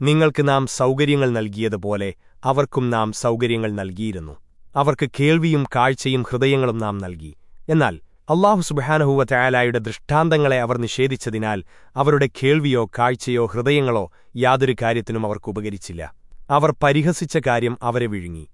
നിങ്ങൾക്ക് നാം സൗകര്യങ്ങൾ നൽകിയതുപോലെ അവർക്കും നാം സൗകര്യങ്ങൾ നൽകിയിരുന്നു. അവർക്ക് കേൾവിയും കാഴ്ചയും ഹൃദയങ്ങളും നാം നൽകി. എന്നാൽ അള്ളാഹു സുബഹാനഹുവ ചായാലായുടെ ദൃഷ്ടാന്തങ്ങളെ അവർ നിഷേധിച്ചതിനാൽ അവരുടെ കേൾവിയോ കാഴ്ചയോ ഹൃദയങ്ങളോ യാതൊരു കാര്യത്തിനും അവർക്ക് ഉപകരിച്ചില്ല. അവർ പരിഹസിച്ച കാര്യം അവരെ വിഴുങ്ങി.